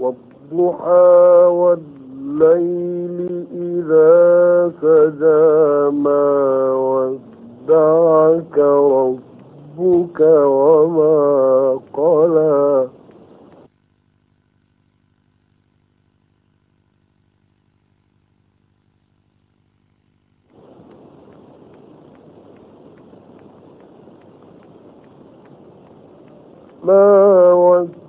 والضحى والليل إذا سجى ما ودعك ربك وما قلى. ما ودعك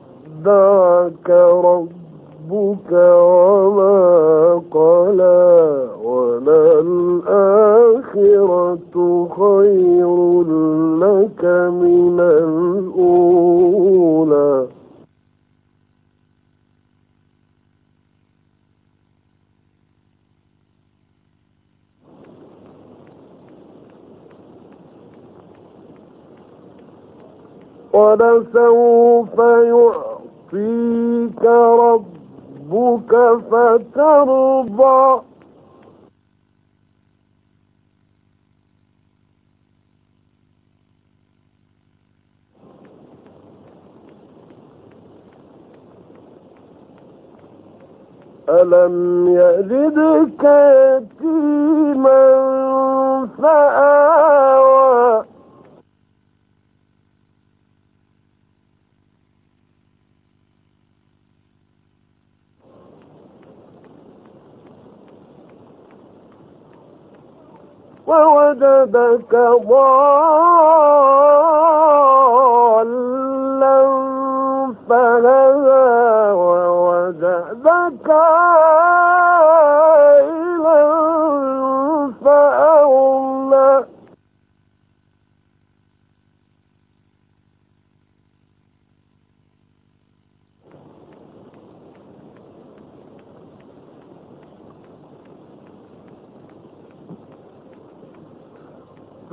ربك وما قلى وللآخرة خير لك من الأولى. ولسوف يعطيك ربك فترضى. ألم يجدك يتيما فآوى ووجدك ضالا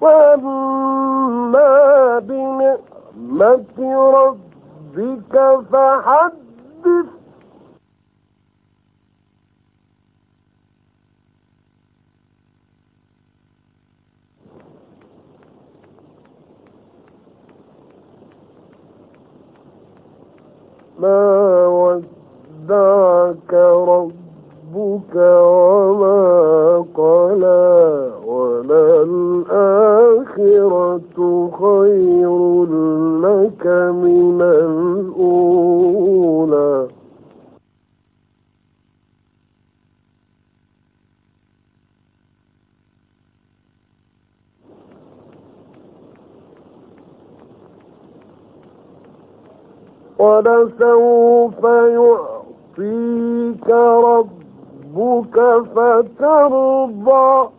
وأما بنعمة ربك فحدث. ما ودعك ربك وما قلى. وللآخرة خير لك من الأولى. ولسوف يعطيك ربك فترضى.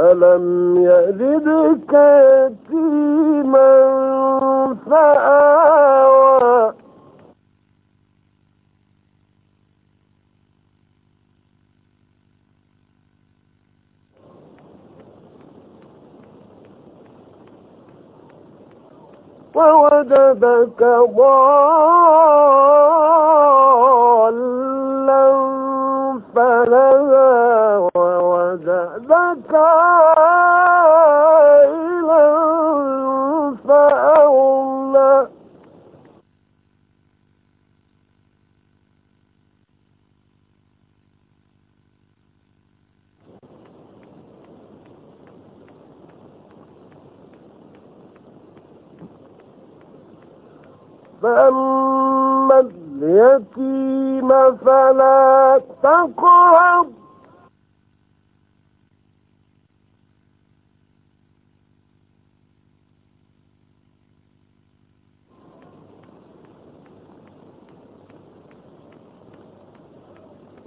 ألم يجدك يتيما فآوى. ووجدك ضالا فأغنى فأما اليتيم فلا تقهر.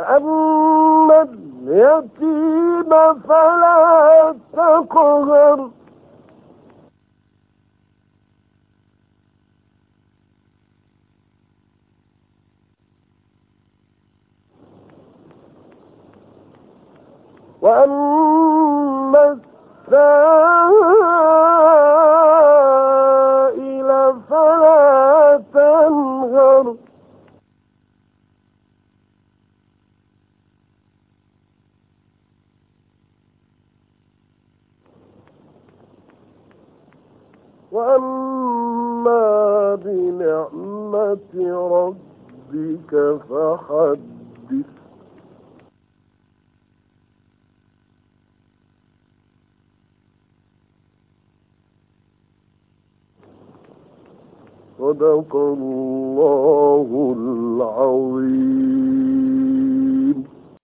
فأما اليتيم فلا تقهر. وأما السائل وأما بنعمة ربك فحدث. صدق الله العظيم.